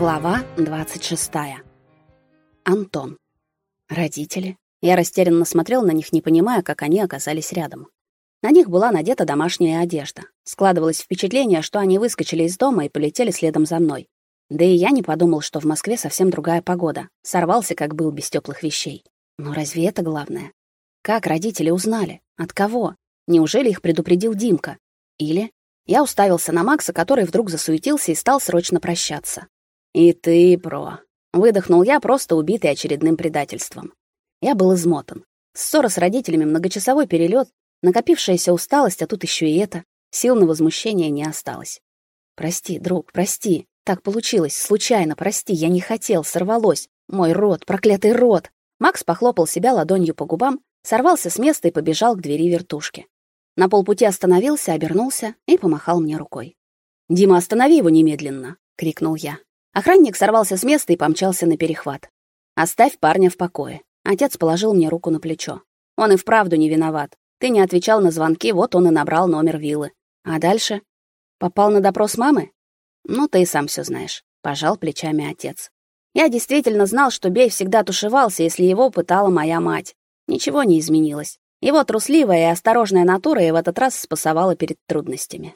Глава 26. Антон. Родители. Я растерянно смотрел на них, не понимая, как они оказались рядом. На них была надета домашняя одежда. Складывалось впечатление, что они выскочили из дома и полетели следом за мной. Да и я не подумал, что в Москве совсем другая погода. Сорвался, как был, без теплых вещей. Но разве это главное? Как родители узнали? От кого? Неужели их предупредил Димка? Или я уставился на Макса, который вдруг засуетился и стал срочно прощаться. «И ты, про!» — выдохнул я, просто убитый очередным предательством. Я был измотан. Ссора с родителями, многочасовой перелет, накопившаяся усталость, а тут еще и это. Сил на возмущение не осталось. «Прости, друг, прости. Так получилось, случайно, прости, я не хотел, сорвалось. Мой рот, проклятый рот!» Макс похлопал себя ладонью по губам, сорвался с места и побежал к двери вертушки. На полпути остановился, обернулся и помахал мне рукой. «Дима, останови его немедленно!» — крикнул я. Охранник сорвался с места и помчался на перехват. «Оставь парня в покое». Отец положил мне руку на плечо. «Он и вправду не виноват. Ты не отвечал на звонки, вот он и набрал номер виллы. А дальше? Попал на допрос мамы? Ну, ты и сам все знаешь», — пожал плечами отец. Я действительно знал, что Бей всегда тушевался, если его пытала моя мать. Ничего не изменилось. Его трусливая и осторожная натура и в этот раз спасовала перед трудностями.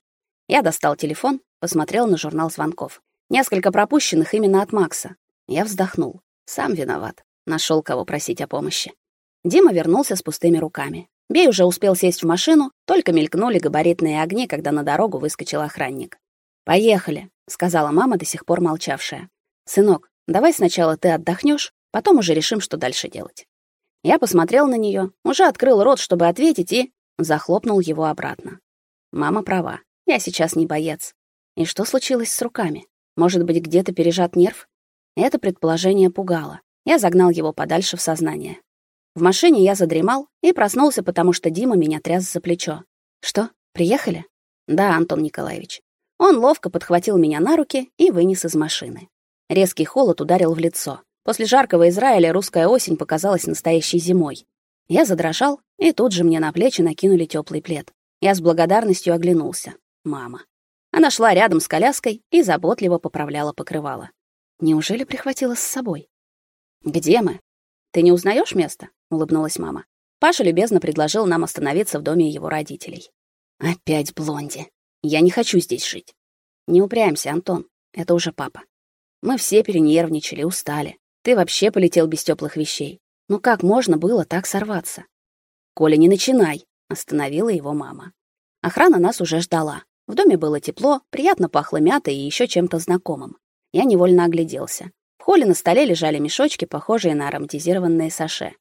Я достал телефон, посмотрел на журнал звонков. Несколько пропущенных именно от Макса. Я вздохнул. Сам виноват. Нашел кого просить о помощи. Дима вернулся с пустыми руками. Бей уже успел сесть в машину, только мелькнули габаритные огни, когда на дорогу выскочил охранник. «Поехали», — сказала мама, до сих пор молчавшая. «Сынок, давай сначала ты отдохнешь, потом уже решим, что дальше делать». Я посмотрел на нее, уже открыл рот, чтобы ответить, и захлопнул его обратно. Мама права. Я сейчас не боец. И что случилось с руками? Может быть, где-то пережат нерв? Это предположение пугало. Я загнал его подальше в сознание. В машине я задремал и проснулся, потому что Дима меня тряс за плечо. Что? Приехали? Да, Антон Николаевич. Он ловко подхватил меня на руки и вынес из машины. Резкий холод ударил в лицо. После жаркого Израиля русская осень показалась настоящей зимой. Я задрожал, и тут же мне на плечи накинули теплый плед. Я с благодарностью оглянулся. Мама. Она шла рядом с коляской и заботливо поправляла покрывало. Неужели прихватила с собой? Где мы? Ты не узнаешь место? улыбнулась мама. Паша любезно предложил нам остановиться в доме его родителей. Опять блонди. Я не хочу здесь жить. Не упрямься, Антон. Это уже папа. Мы все перенервничали, устали. Ты вообще полетел без теплых вещей. Ну как можно было так сорваться? Коля, не начинай, остановила его мама. Охрана нас уже ждала. В доме было тепло, приятно пахло мятой и еще чем-то знакомым. Я невольно огляделся. В холле на столе лежали мешочки, похожие на ароматизированные саше.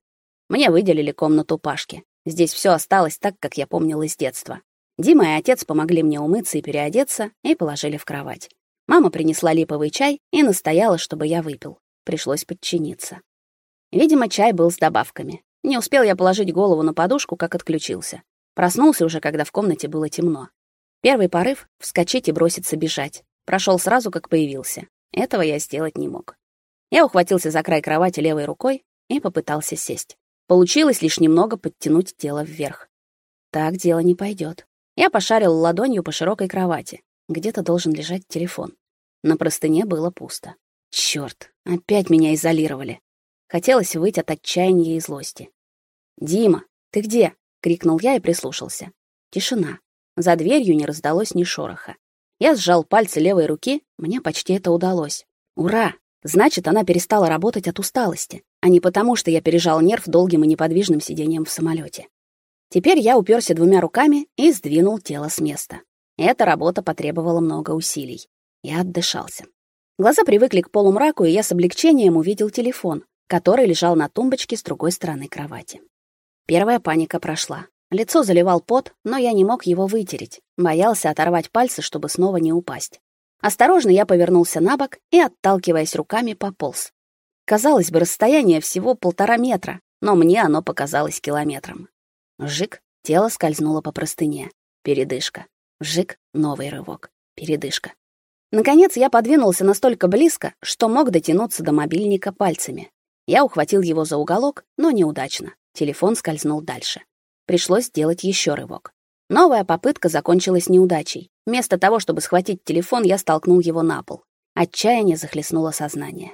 Мне выделили комнату Пашки. Здесь все осталось так, как я помнил из детства. Дима и отец помогли мне умыться и переодеться и положили в кровать. Мама принесла липовый чай и настояла, чтобы я выпил. Пришлось подчиниться. Видимо, чай был с добавками. Не успел я положить голову на подушку, как отключился. Проснулся уже, когда в комнате было темно. Первый порыв — вскочить и броситься бежать. Прошел сразу, как появился. Этого я сделать не мог. Я ухватился за край кровати левой рукой и попытался сесть. Получилось лишь немного подтянуть тело вверх. Так дело не пойдет. Я пошарил ладонью по широкой кровати. Где-то должен лежать телефон. На простыне было пусто. Черт, опять меня изолировали. Хотелось выйти от отчаяния и злости. «Дима, ты где?» — крикнул я и прислушался. Тишина. За дверью не раздалось ни шороха. Я сжал пальцы левой руки, мне почти это удалось. Ура! Значит, она перестала работать от усталости, а не потому, что я пережал нерв долгим и неподвижным сидением в самолете. Теперь я уперся двумя руками и сдвинул тело с места. Эта работа потребовала много усилий. Я отдышался. Глаза привыкли к полумраку, и я с облегчением увидел телефон, который лежал на тумбочке с другой стороны кровати. Первая паника прошла. Лицо заливал пот, но я не мог его вытереть, боялся оторвать пальцы, чтобы снова не упасть. Осторожно я повернулся на бок и, отталкиваясь руками, пополз. Казалось бы, расстояние всего полтора метра, но мне оно показалось километром. Жик, тело скользнуло по простыне. Передышка. Жик, новый рывок. Передышка. Наконец я подвинулся настолько близко, что мог дотянуться до мобильника пальцами. Я ухватил его за уголок, но неудачно. Телефон скользнул дальше. Пришлось сделать еще рывок. Новая попытка закончилась неудачей. Вместо того, чтобы схватить телефон, я столкнул его на пол. Отчаяние захлестнуло сознание.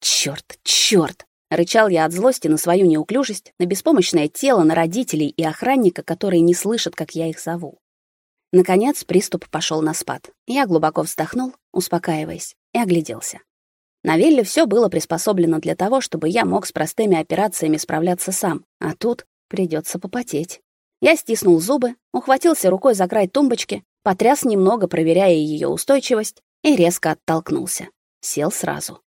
Чёрт, чёрт! Рычал я от злости на свою неуклюжесть, на беспомощное тело, на родителей и охранника, которые не слышат, как я их зову. Наконец приступ пошел на спад. Я глубоко вздохнул, успокаиваясь, и огляделся. На Вилле все было приспособлено для того, чтобы я мог с простыми операциями справляться сам, а тут придется попотеть. Я стиснул зубы, ухватился рукой за край тумбочки, потряс немного, проверяя ее устойчивость, и резко оттолкнулся. Сел сразу.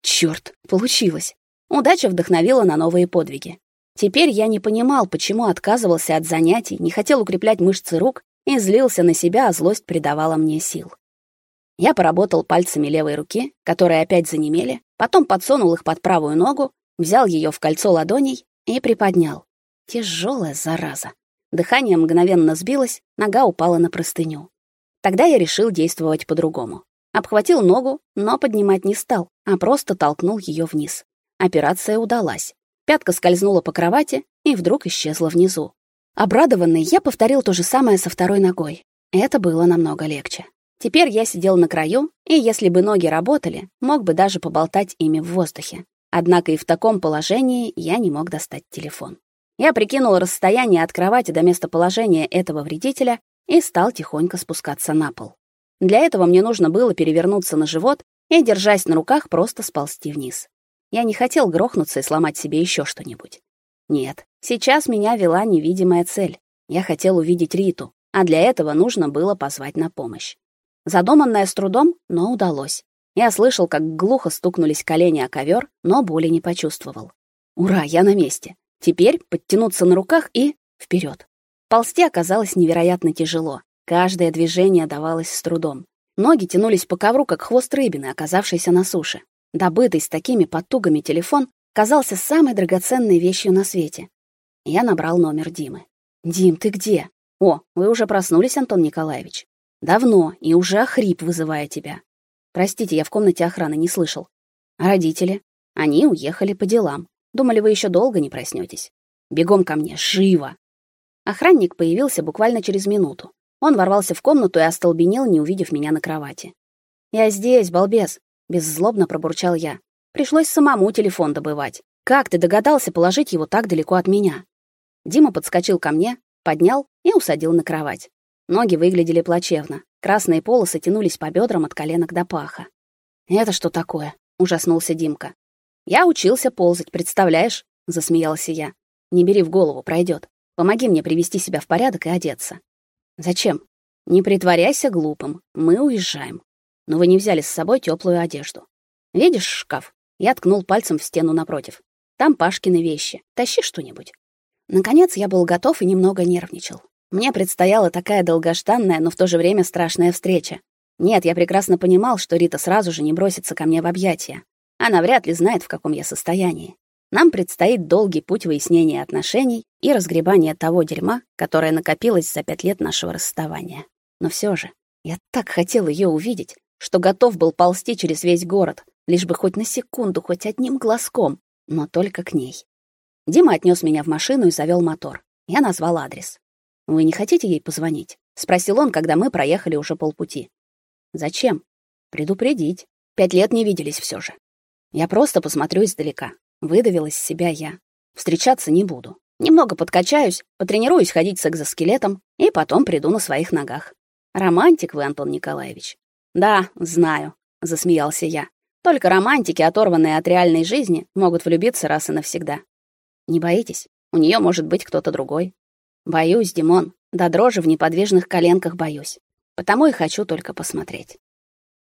Черт, получилось. Удача вдохновила на новые подвиги. Теперь я не понимал, почему отказывался от занятий, не хотел укреплять мышцы рук и злился на себя, а злость придавала мне сил. Я поработал пальцами левой руки, которые опять занемели, потом подсунул их под правую ногу, взял ее в кольцо ладоней и приподнял. Тяжелая зараза. Дыхание мгновенно сбилось, нога упала на простыню. Тогда я решил действовать по-другому. Обхватил ногу, но поднимать не стал, а просто толкнул ее вниз. Операция удалась. Пятка скользнула по кровати и вдруг исчезла внизу. Обрадованный, я повторил то же самое со второй ногой. Это было намного легче. Теперь я сидел на краю, и если бы ноги работали, мог бы даже поболтать ими в воздухе. Однако и в таком положении я не мог достать телефон. Я прикинул расстояние от кровати до местоположения этого вредителя и стал тихонько спускаться на пол. Для этого мне нужно было перевернуться на живот и, держась на руках, просто сползти вниз. Я не хотел грохнуться и сломать себе еще что-нибудь. Нет, сейчас меня вела невидимая цель. Я хотел увидеть Риту, а для этого нужно было позвать на помощь. Задуманное с трудом, но удалось. Я слышал, как глухо стукнулись колени о ковер, но боли не почувствовал. Ура, я на месте. Теперь подтянуться на руках и вперед. Ползти оказалось невероятно тяжело. Каждое движение давалось с трудом. Ноги тянулись по ковру, как хвост рыбины, оказавшейся на суше. Добытый с такими потугами телефон казался самой драгоценной вещью на свете. Я набрал номер Димы. «Дим, ты где?» «О, вы уже проснулись, Антон Николаевич?» «Давно, и уже охрип, вызывая тебя». «Простите, я в комнате охраны не слышал». «А родители?» «Они уехали по делам. Думали, вы еще долго не проснетесь. Бегом ко мне, живо!» Охранник появился буквально через минуту. Он ворвался в комнату и остолбенел, не увидев меня на кровати. «Я здесь, балбес беззлобно пробурчал я. Пришлось самому телефон добывать. Как ты догадался положить его так далеко от меня? Дима подскочил ко мне, поднял и усадил на кровать. Ноги выглядели плачевно. Красные полосы тянулись по бедрам от коленок до паха. Это что такое? ужаснулся Димка. Я учился ползать, представляешь? засмеялся я. Не бери в голову, пройдет. Помоги мне привести себя в порядок и одеться. Зачем? Не притворяйся глупым. Мы уезжаем но вы не взяли с собой теплую одежду. Видишь шкаф? Я ткнул пальцем в стену напротив. Там Пашкины вещи. Тащи что-нибудь. Наконец я был готов и немного нервничал. Мне предстояла такая долгожданная, но в то же время страшная встреча. Нет, я прекрасно понимал, что Рита сразу же не бросится ко мне в объятия. Она вряд ли знает, в каком я состоянии. Нам предстоит долгий путь выяснения отношений и разгребания того дерьма, которое накопилось за пять лет нашего расставания. Но все же, я так хотел ее увидеть, что готов был ползти через весь город, лишь бы хоть на секунду, хоть одним глазком, но только к ней. Дима отнес меня в машину и завел мотор. Я назвал адрес. «Вы не хотите ей позвонить?» — спросил он, когда мы проехали уже полпути. «Зачем?» «Предупредить. Пять лет не виделись все же. Я просто посмотрю издалека. Выдавил из себя я. Встречаться не буду. Немного подкачаюсь, потренируюсь ходить с экзоскелетом и потом приду на своих ногах. Романтик вы, Антон Николаевич. Да, знаю, засмеялся я. Только романтики, оторванные от реальной жизни, могут влюбиться раз и навсегда. Не боитесь? У нее может быть кто-то другой. Боюсь, Димон, до дрожи в неподвижных коленках боюсь. Потому и хочу только посмотреть.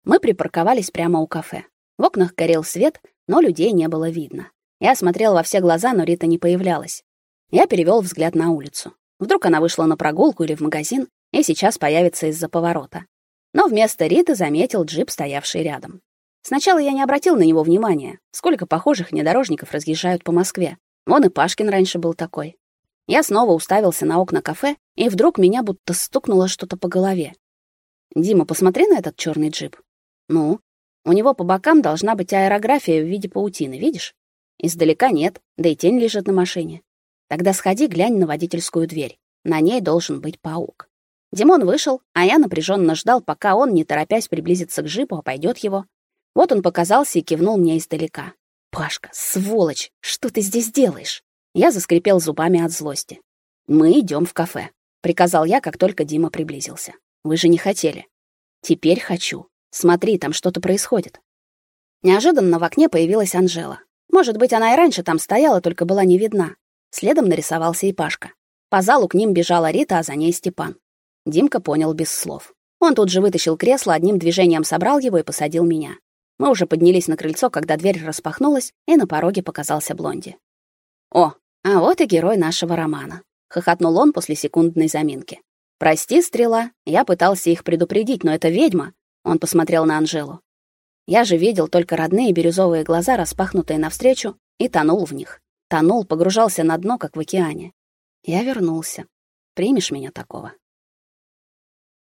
Мы припарковались прямо у кафе. В окнах горел свет, но людей не было видно. Я смотрел во все глаза, но Рита не появлялась. Я перевел взгляд на улицу. Вдруг она вышла на прогулку или в магазин и сейчас появится из-за поворота но вместо Риты заметил джип, стоявший рядом. Сначала я не обратил на него внимания. Сколько похожих внедорожников разъезжают по Москве. Вон и Пашкин раньше был такой. Я снова уставился на окна кафе, и вдруг меня будто стукнуло что-то по голове. Дима, посмотри на этот черный джип. Ну, у него по бокам должна быть аэрография в виде паутины, видишь? Издалека нет, да и тень лежит на машине. Тогда сходи, глянь на водительскую дверь. На ней должен быть паук. Димон вышел, а я напряженно ждал, пока он, не торопясь, приблизится к джипу, а пойдет его. Вот он показался и кивнул мне издалека. «Пашка, сволочь, что ты здесь делаешь?» Я заскрипел зубами от злости. «Мы идем в кафе», — приказал я, как только Дима приблизился. «Вы же не хотели». «Теперь хочу. Смотри, там что-то происходит». Неожиданно в окне появилась Анжела. Может быть, она и раньше там стояла, только была не видна. Следом нарисовался и Пашка. По залу к ним бежала Рита, а за ней Степан. Димка понял без слов. Он тут же вытащил кресло, одним движением собрал его и посадил меня. Мы уже поднялись на крыльцо, когда дверь распахнулась, и на пороге показался Блонди. «О, а вот и герой нашего романа», — хохотнул он после секундной заминки. «Прости, Стрела, я пытался их предупредить, но это ведьма», — он посмотрел на Анжелу. Я же видел только родные бирюзовые глаза, распахнутые навстречу, и тонул в них. Тонул, погружался на дно, как в океане. Я вернулся. Примешь меня такого?